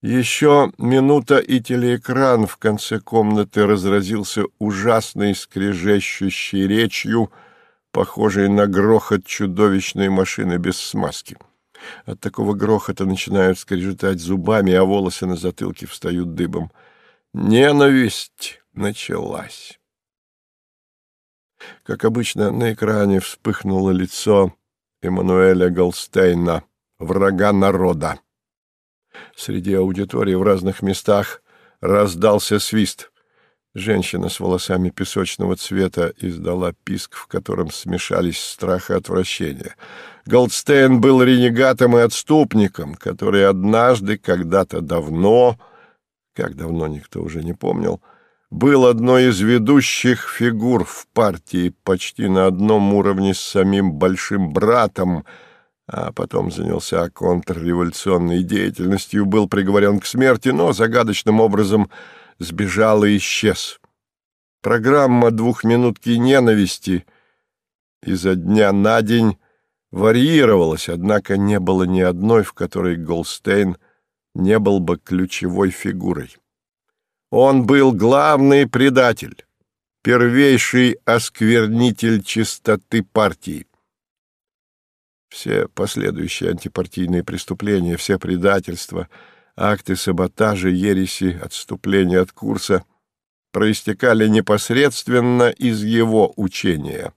Еще минута, и телеэкран в конце комнаты разразился ужасной скрежещущей речью, похожей на грохот чудовищной машины без смазки. От такого грохота начинают скрежетать зубами, а волосы на затылке встают дыбом. Ненависть началась. Как обычно, на экране вспыхнуло лицо Эммануэля Голстейна, врага народа. Среди аудитории в разных местах раздался свист. Женщина с волосами песочного цвета издала писк, в котором смешались страх и отвращение. Голдстейн был ренегатом и отступником, который однажды, когда-то давно, как давно никто уже не помнил, был одной из ведущих фигур в партии почти на одном уровне с самим большим братом — а потом занялся контрреволюционной деятельностью, был приговорен к смерти, но загадочным образом сбежал и исчез. Программа «Двухминутки ненависти» изо дня на день варьировалась, однако не было ни одной, в которой Голстейн не был бы ключевой фигурой. Он был главный предатель, первейший осквернитель чистоты партии. Все последующие антипартийные преступления, все предательства, акты саботажа, ереси, отступления от курса проистекали непосредственно из его учения.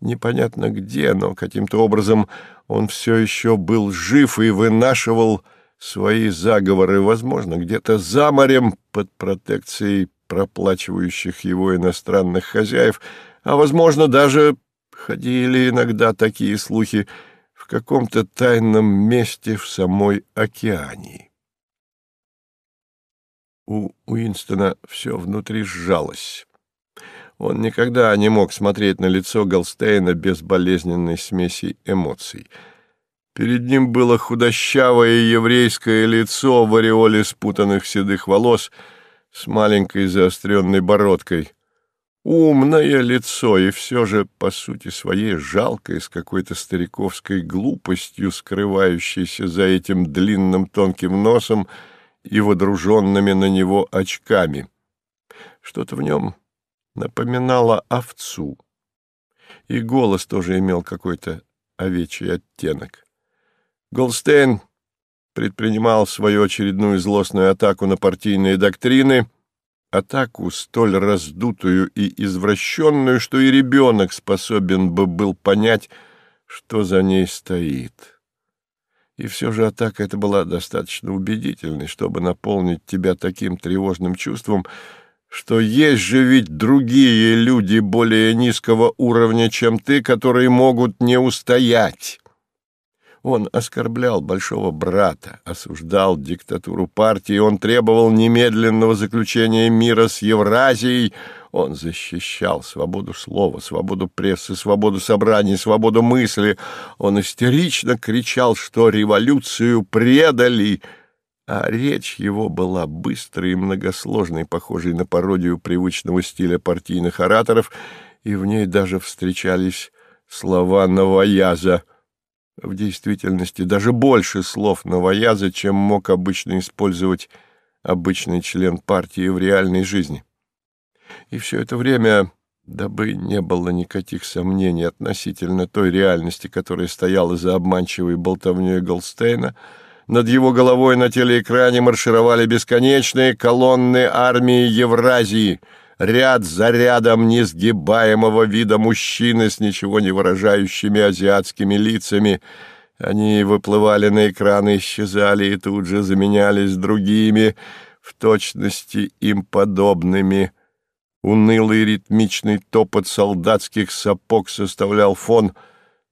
Непонятно где, но каким-то образом он все еще был жив и вынашивал свои заговоры, возможно, где-то за морем под протекцией проплачивающих его иностранных хозяев, а, возможно, даже Ходили иногда такие слухи в каком-то тайном месте в самой океании. У Уинстона все внутри сжалось. Он никогда не мог смотреть на лицо Голстейна без болезненной смеси эмоций. Перед ним было худощавое еврейское лицо в ореоле спутанных седых волос с маленькой заостренной бородкой — Умное лицо, и все же, по сути своей, жалкое, с какой-то стариковской глупостью, скрывающейся за этим длинным тонким носом и водруженными на него очками. Что-то в нем напоминало овцу, и голос тоже имел какой-то овечий оттенок. Голстейн предпринимал свою очередную злостную атаку на партийные доктрины — атаку столь раздутую и извращенную, что и ребенок способен бы был понять, что за ней стоит. И все же атака эта была достаточно убедительной, чтобы наполнить тебя таким тревожным чувством, что есть же ведь другие люди более низкого уровня, чем ты, которые могут не устоять. Он оскорблял большого брата, осуждал диктатуру партии, он требовал немедленного заключения мира с Евразией, он защищал свободу слова, свободу прессы, свободу собраний, свободу мысли. Он истерично кричал, что революцию предали, а речь его была быстрой и многосложной, похожей на пародию привычного стиля партийных ораторов, и в ней даже встречались слова новояза — в действительности даже больше слов новояза, чем мог обычно использовать обычный член партии в реальной жизни. И все это время, дабы не было никаких сомнений относительно той реальности, которая стояла за обманчивой болтовней Голстейна, над его головой на телеэкране маршировали бесконечные колонны армии Евразии — ряд за рядом несгибаемого вида мужчины с ничего не выражающими азиатскими лицами. Они выплывали на экран, исчезали и тут же заменялись другими, в точности им подобными. Унылый ритмичный топот солдатских сапог составлял фон,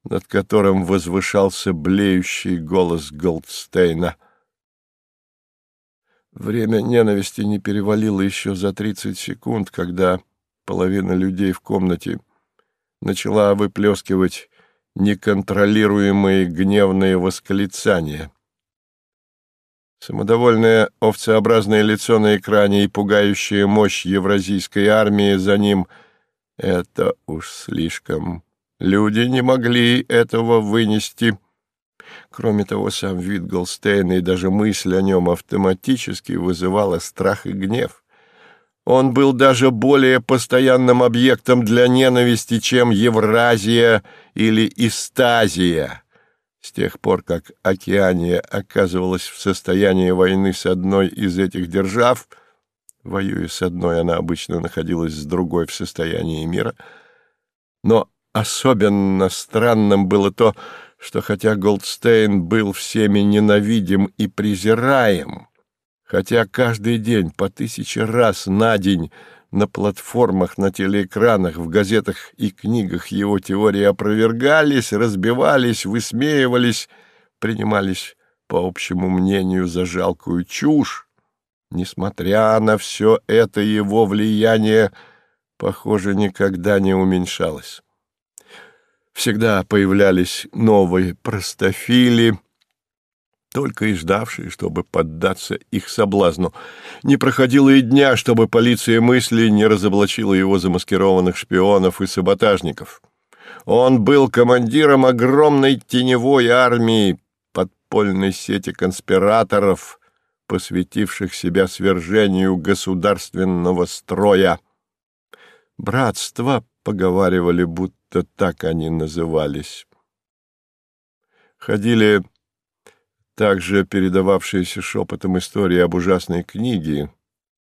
над которым возвышался блеющий голос Голдстейна — Время ненависти не перевалило еще за 30 секунд, когда половина людей в комнате начала выплескивать неконтролируемые гневные восклицания. Самодовольное овцеобразное лицо на экране и пугающая мощь евразийской армии за ним — это уж слишком. Люди не могли этого вынести. Кроме того, сам вид Голстейна и даже мысль о нем автоматически вызывала страх и гнев. Он был даже более постоянным объектом для ненависти, чем Евразия или Истазия. С тех пор, как Океания оказывалась в состоянии войны с одной из этих держав, воюя с одной, она обычно находилась с другой в состоянии мира, но особенно странным было то, что хотя Голдстейн был всеми ненавидим и презираем, хотя каждый день по тысяче раз на день на платформах, на телеэкранах, в газетах и книгах его теории опровергались, разбивались, высмеивались, принимались, по общему мнению, за жалкую чушь. Несмотря на все это, его влияние, похоже, никогда не уменьшалось. Всегда появлялись новые простофили, только и ждавшие, чтобы поддаться их соблазну. Не проходило и дня, чтобы полиция мысли не разоблачила его замаскированных шпионов и саботажников. Он был командиром огромной теневой армии, подпольной сети конспираторов, посвятивших себя свержению государственного строя. Братство, поговаривали, будто так они назывались. Ходили также передававшиеся шепотом истории об ужасной книге,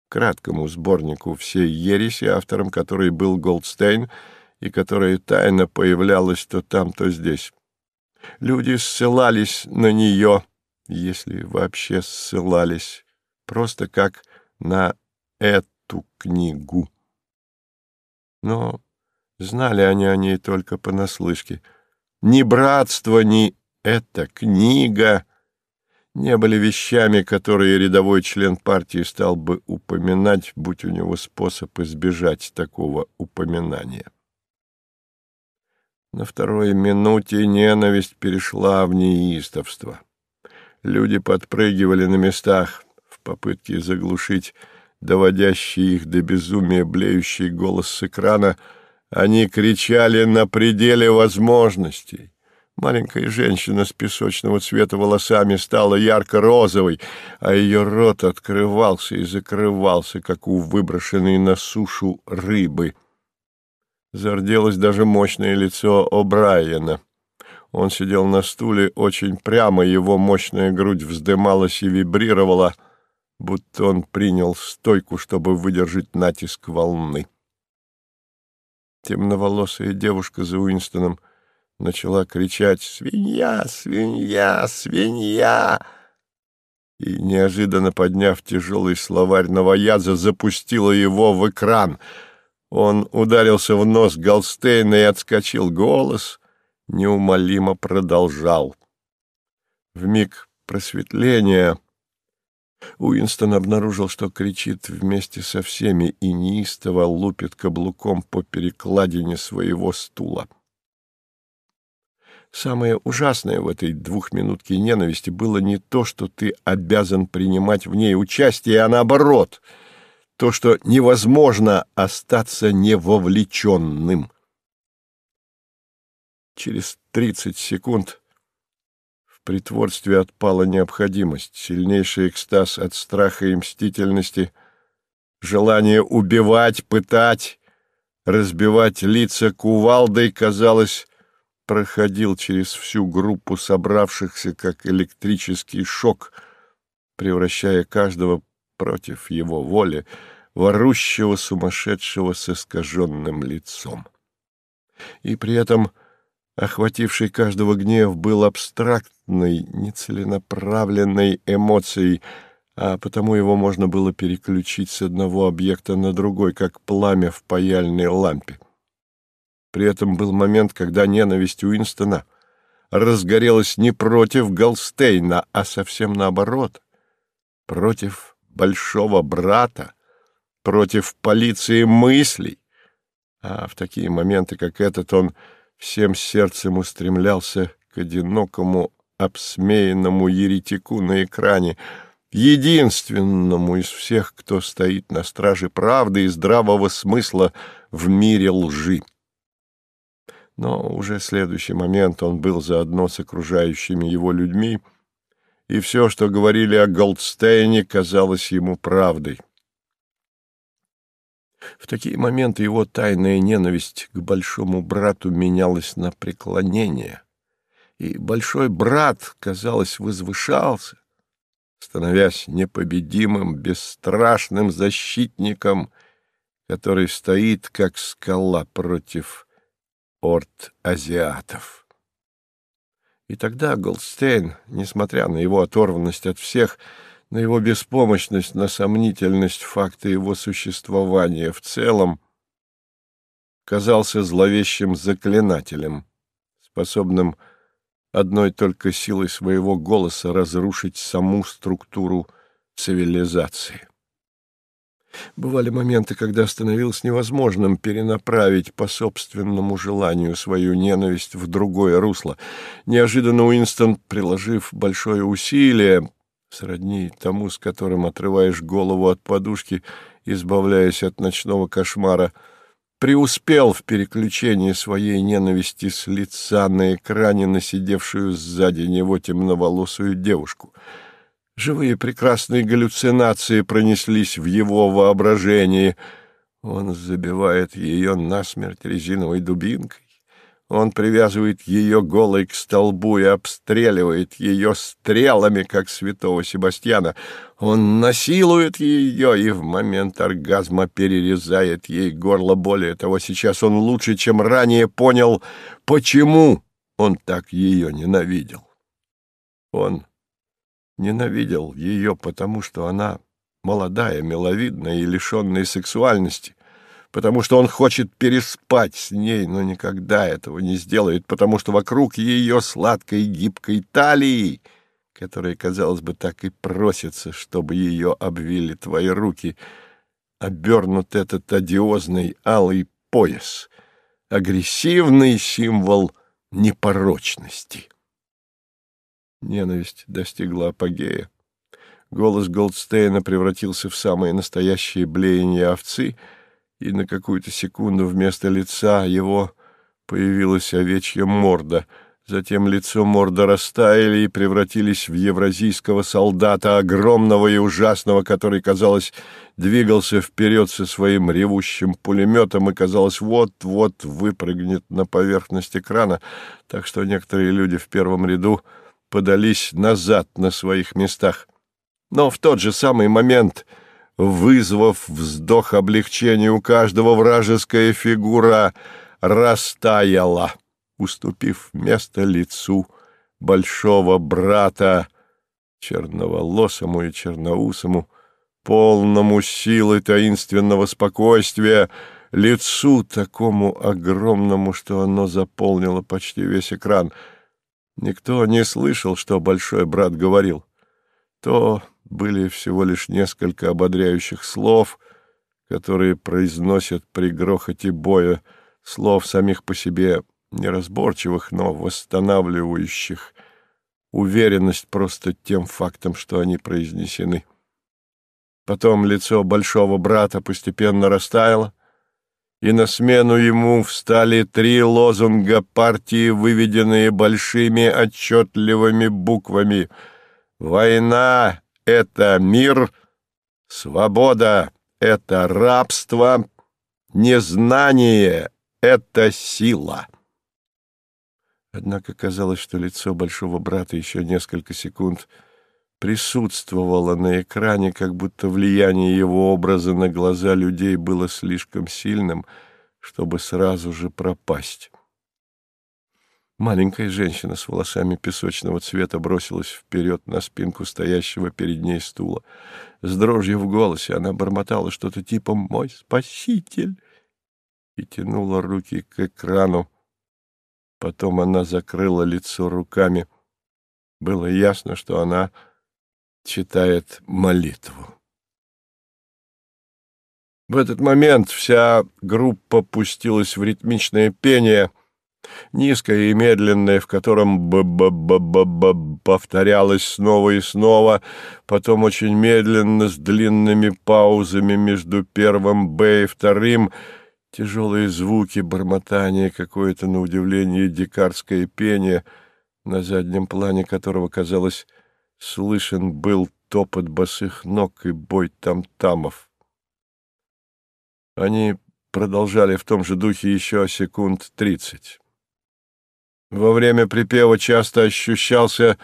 краткому сборнику всей ереси, автором которой был Голдстейн, и которая тайно появлялась то там, то здесь. Люди ссылались на нее, если вообще ссылались, просто как на эту книгу. Но знали они о ней только понаслышке. Ни братство, ни эта книга не были вещами, которые рядовой член партии стал бы упоминать, будь у него способ избежать такого упоминания. На второй минуте ненависть перешла в неистовство. Люди подпрыгивали на местах в попытке заглушить доводящий их до безумия блеющий голос с экрана. Они кричали на пределе возможностей. Маленькая женщина с песочного цвета волосами стала ярко-розовой, а ее рот открывался и закрывался, как у выброшенной на сушу рыбы. Зарделось даже мощное лицо О'Брайена. Он сидел на стуле очень прямо, его мощная грудь вздымалась и вибрировала, будто он принял стойку, чтобы выдержать натиск волны. Темноволосая девушка за Уинстоном — начала кричать «Свинья! Свинья! Свинья!» и, неожиданно подняв тяжелый словарь новояза, запустила его в экран. Он ударился в нос Голстейна и отскочил. Голос неумолимо продолжал. В миг просветления Уинстон обнаружил, что кричит вместе со всеми и неистово лупит каблуком по перекладине своего стула. Самое ужасное в этой двухминутке ненависти было не то, что ты обязан принимать в ней участие, а наоборот, то, что невозможно остаться невовлеченным. Через тридцать секунд притворстве отпала необходимость, сильнейший экстаз от страха и мстительности, желание убивать, пытать, разбивать лица кувалдой, казалось, проходил через всю группу собравшихся как электрический шок, превращая каждого против его воли в орущего сумасшедшего с искаженным лицом. И при этом охвативший каждого гнев был абстрактной, нецеленаправленной эмоцией, а потому его можно было переключить с одного объекта на другой, как пламя в паяльной лампе. При этом был момент, когда ненависть Уинстона разгорелась не против Голстейна, а совсем наоборот, против большого брата, против полиции мыслей. А в такие моменты, как этот, он всем сердцем устремлялся к одинокому, обсмеянному еретику на экране, единственному из всех, кто стоит на страже правды и здравого смысла в мире лжи. Но уже следующий момент он был заодно с окружающими его людьми, и все, что говорили о Голдстейне, казалось ему правдой. В такие моменты его тайная ненависть к большому брату менялась на преклонение, и большой брат, казалось, возвышался, становясь непобедимым, бесстрашным защитником, который стоит, как скала против орд азиатов. И тогда Голдстейн, несмотря на его оторванность от всех, на его беспомощность, на сомнительность факта его существования в целом, казался зловещим заклинателем, способным одной только силой своего голоса разрушить саму структуру цивилизации. Бывали моменты, когда становилось невозможным перенаправить по собственному желанию свою ненависть в другое русло. Неожиданно Уинстон, приложив большое усилие, сродни тому, с которым отрываешь голову от подушки, избавляясь от ночного кошмара, преуспел в переключении своей ненависти с лица на экране на сидевшую сзади него темноволосую девушку — Живые прекрасные галлюцинации пронеслись в его воображении. Он забивает ее насмерть резиновой дубинкой. Он привязывает ее голой к столбу и обстреливает ее стрелами, как святого Себастьяна. Он насилует ее и в момент оргазма перерезает ей горло. Более того, сейчас он лучше, чем ранее понял, почему он так ее ненавидел. Он ненавидел ее, потому что она молодая, миловидная и лишенная сексуальности, потому что он хочет переспать с ней, но никогда этого не сделает, потому что вокруг ее сладкой гибкой талии, которая, казалось бы, так и просится, чтобы ее обвили твои руки, обернут этот одиозный алый пояс, агрессивный символ непорочности. Ненависть достигла апогея. Голос Голдстейна превратился в самое настоящее блеяние овцы, и на какую-то секунду вместо лица его появилась овечья морда. Затем лицо морда растаяли и превратились в евразийского солдата, огромного и ужасного, который, казалось, двигался вперед со своим ревущим пулеметом и, казалось, вот-вот выпрыгнет на поверхность экрана, так что некоторые люди в первом ряду — подались назад на своих местах. Но в тот же самый момент, вызвав вздох облегчения у каждого, вражеская фигура растаяла, уступив место лицу большого брата, черноволосому и черноусому, полному силы таинственного спокойствия, лицу такому огромному, что оно заполнило почти весь экран — Никто не слышал, что большой брат говорил. То были всего лишь несколько ободряющих слов, которые произносят при грохоте боя, слов самих по себе неразборчивых, но восстанавливающих уверенность просто тем фактом, что они произнесены. Потом лицо большого брата постепенно растаяло, и на смену ему встали три лозунга партии, выведенные большими отчетливыми буквами. «Война — это мир», «Свобода — это рабство», «Незнание — это сила». Однако казалось, что лицо большого брата еще несколько секунд присутствовало на экране, как будто влияние его образа на глаза людей было слишком сильным, чтобы сразу же пропасть. Маленькая женщина с волосами песочного цвета бросилась вперед на спинку стоящего перед ней стула. С дрожью в голосе она бормотала что-то типа «Мой спаситель!» и тянула руки к экрану. Потом она закрыла лицо руками. Было ясно, что она читает молитву. В этот момент вся группа пустилась в ритмичное пение, низкое и медленное, в котором б-б-б-б-б повторялось снова и снова, потом очень медленно, с длинными паузами между первым «б» и вторым, Тяжелые звуки, бормотание, какое-то, на удивление, дикарское пение, на заднем плане которого, казалось, слышен был топот босых ног и бой там-тамов. Они продолжали в том же духе еще секунд тридцать. Во время припева часто ощущался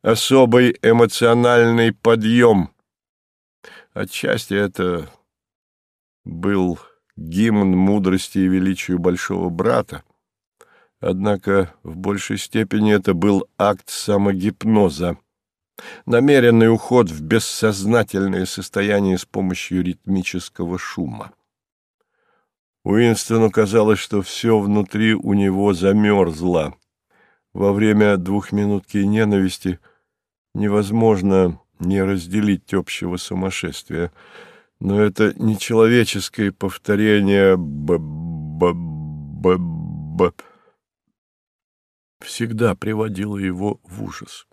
особый эмоциональный подъем. Отчасти это был гимн мудрости и величию большого брата, однако в большей степени это был акт самогипноза, намеренный уход в бессознательное состояние с помощью ритмического шума. Уинстону казалось, что все внутри у него замерзло. Во время двухминутки ненависти невозможно не разделить общего сумасшествия — но это нечеловеческое повторение «б-б-б-б» всегда приводило его в ужас.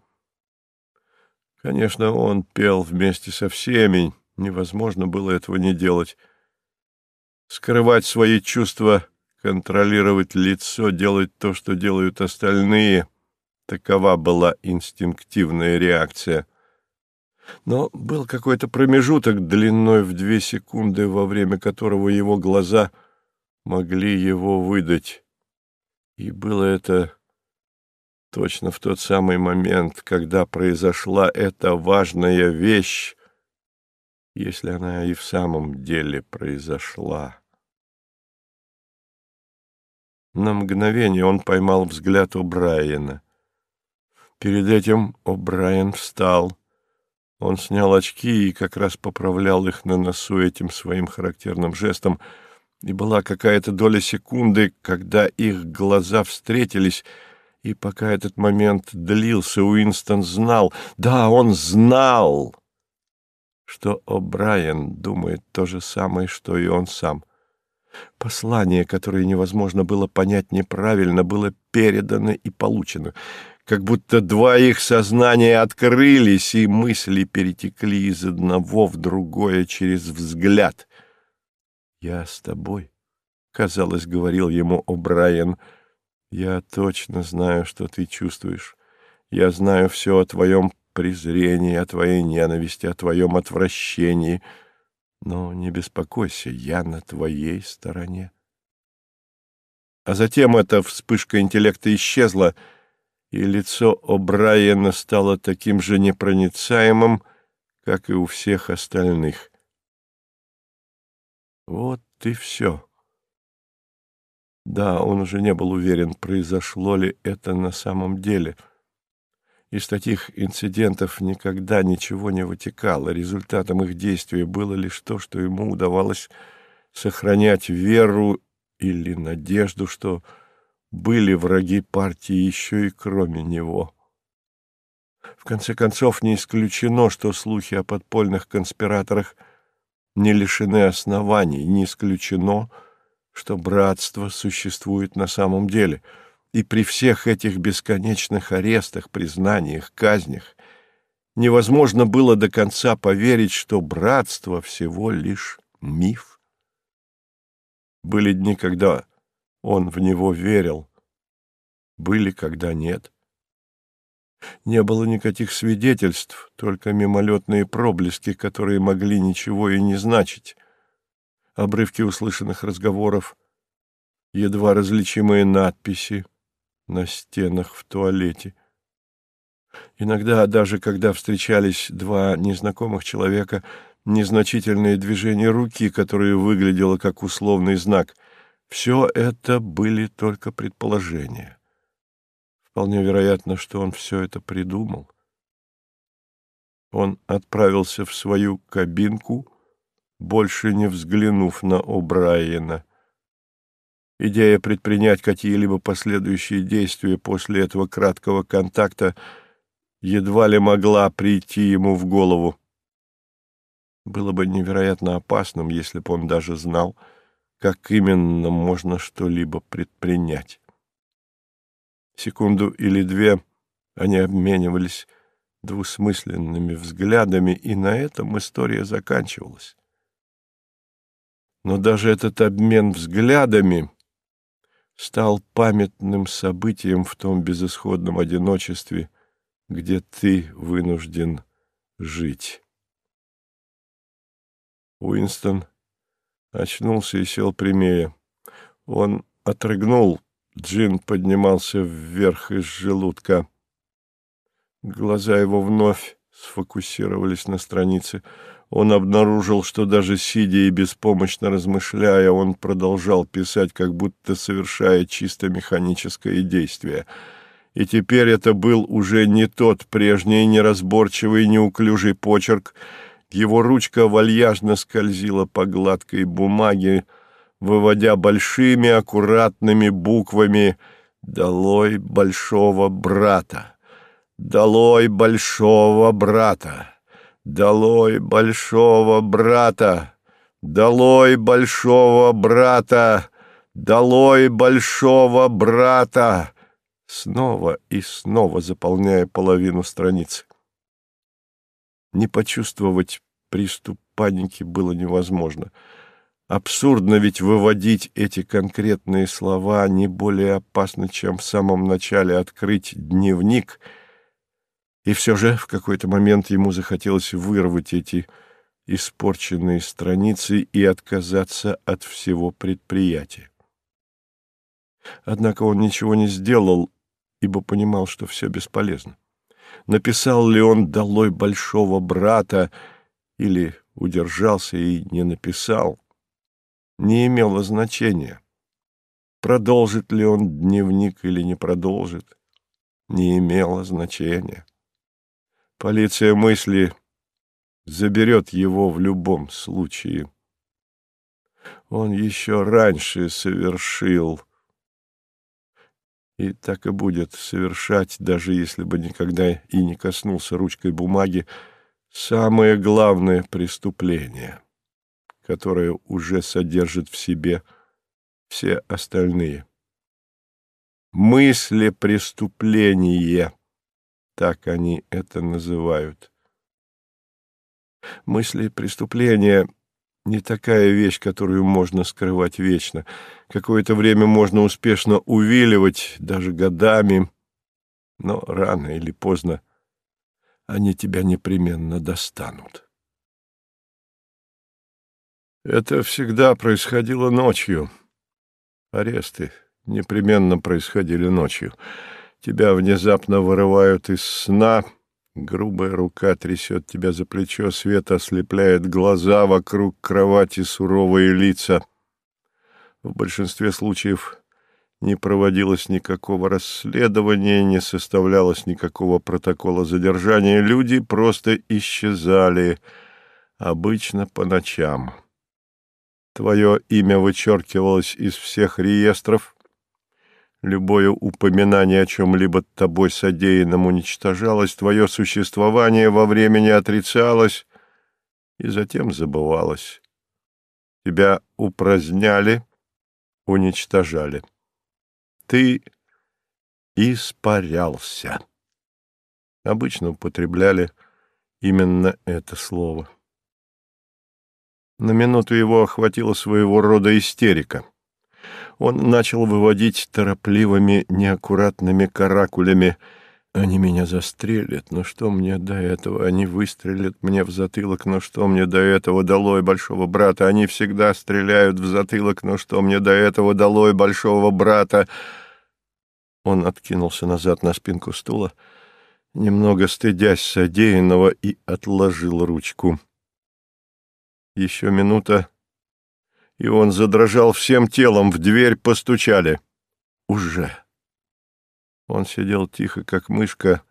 Конечно, он пел вместе со всеми, невозможно было этого не делать. Скрывать свои чувства, контролировать лицо, делать то, что делают остальные — такова была инстинктивная реакция — но был какой-то промежуток длиной в две секунды, во время которого его глаза могли его выдать. И было это точно в тот самый момент, когда произошла эта важная вещь, если она и в самом деле произошла. На мгновение он поймал взгляд О'Брайена. Перед этим О'Брайен встал — он снял очки и как раз поправлял их на носу этим своим характерным жестом, и была какая-то доля секунды, когда их глаза встретились, и пока этот момент длился, Уинстон знал, да, он знал, что О'Брайен думает то же самое, что и он сам. Послание, которое невозможно было понять неправильно, было передано и получено — как будто два их сознания открылись, и мысли перетекли из одного в другое через взгляд. «Я с тобой», — казалось, говорил ему О'Брайен. «Я точно знаю, что ты чувствуешь. Я знаю все о твоем презрении, о твоей ненависти, о твоем отвращении. Но не беспокойся, я на твоей стороне». А затем эта вспышка интеллекта исчезла — и лицо О'Брайена стало таким же непроницаемым, как и у всех остальных. Вот и все. Да, он уже не был уверен, произошло ли это на самом деле. Из таких инцидентов никогда ничего не вытекало. Результатом их действия было лишь то, что ему удавалось сохранять веру или надежду, что были враги партии еще и кроме него. В конце концов, не исключено, что слухи о подпольных конспираторах не лишены оснований, не исключено, что братство существует на самом деле, и при всех этих бесконечных арестах, признаниях, казнях невозможно было до конца поверить, что братство всего лишь миф. Были дни, когда он в него верил. Были, когда нет. Не было никаких свидетельств, только мимолетные проблески, которые могли ничего и не значить. Обрывки услышанных разговоров, едва различимые надписи на стенах в туалете. Иногда, даже когда встречались два незнакомых человека, незначительные движения руки, которые выглядело как условный знак — все это были только предположения. Вполне вероятно, что он все это придумал. Он отправился в свою кабинку, больше не взглянув на О'Брайена. Идея предпринять какие-либо последующие действия после этого краткого контакта едва ли могла прийти ему в голову. Было бы невероятно опасным, если бы он даже знал, как именно можно что-либо предпринять. Секунду или две они обменивались двусмысленными взглядами, и на этом история заканчивалась. Но даже этот обмен взглядами стал памятным событием в том безысходном одиночестве, где ты вынужден жить. Уинстон очнулся и сел прямее. Он отрыгнул, джин поднимался вверх из желудка. Глаза его вновь сфокусировались на странице. Он обнаружил, что даже сидя и беспомощно размышляя, он продолжал писать, как будто совершая чисто механическое действие. И теперь это был уже не тот прежний неразборчивый, неуклюжий почерк. Его ручка вальяжно скользила по гладкой бумаге, выводя большими аккуратными буквами «Долой большого брата! Долой большого брата!» «Долой большого брата! Долой большого брата! Долой большого брата!» Снова и снова заполняя половину страницы. Не почувствовать приступ паники было невозможно. Абсурдно ведь выводить эти конкретные слова не более опасно, чем в самом начале открыть дневник — и все же в какой-то момент ему захотелось вырвать эти испорченные страницы и отказаться от всего предприятия. Однако он ничего не сделал, ибо понимал, что все бесполезно. Написал ли он «долой большого брата» или удержался и не написал, не имело значения. Продолжит ли он дневник или не продолжит, не имело значения. Полиция мысли заберет его в любом случае. Он еще раньше совершил, и так и будет совершать, даже если бы никогда и не коснулся ручкой бумаги, самое главное преступление, которое уже содержит в себе все остальные. Мысли преступления — так они это называют. Мысли преступления — не такая вещь, которую можно скрывать вечно. Какое-то время можно успешно увиливать, даже годами, но рано или поздно они тебя непременно достанут. Это всегда происходило ночью. Аресты непременно происходили ночью. Тебя внезапно вырывают из сна, грубая рука трясет тебя за плечо, свет ослепляет глаза, вокруг кровати суровые лица. В большинстве случаев не проводилось никакого расследования, не составлялось никакого протокола задержания. Люди просто исчезали, обычно по ночам. Твое имя вычеркивалось из всех реестров, Любое упоминание о чем-либо тобой содеянном уничтожалось, твое существование во времени отрицалось и затем забывалось. Тебя упраздняли, уничтожали. Ты испарялся. Обычно употребляли именно это слово. На минуту его охватила своего рода истерика он начал выводить торопливыми, неаккуратными каракулями. «Они меня застрелят, но что мне до этого? Они выстрелят мне в затылок, но что мне до этого? Долой большого брата! Они всегда стреляют в затылок, но что мне до этого? Долой большого брата!» Он откинулся назад на спинку стула, немного стыдясь содеянного, и отложил ручку. Еще минута, и он задрожал всем телом, в дверь постучали. Уже. Он сидел тихо, как мышка,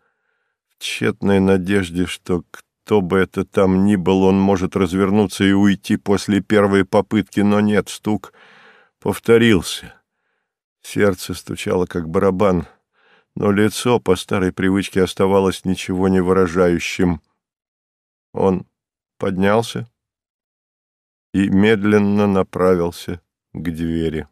в тщетной надежде, что кто бы это там ни был, он может развернуться и уйти после первой попытки, но нет, стук повторился. Сердце стучало, как барабан, но лицо по старой привычке оставалось ничего не выражающим. Он поднялся, и медленно направился к двери.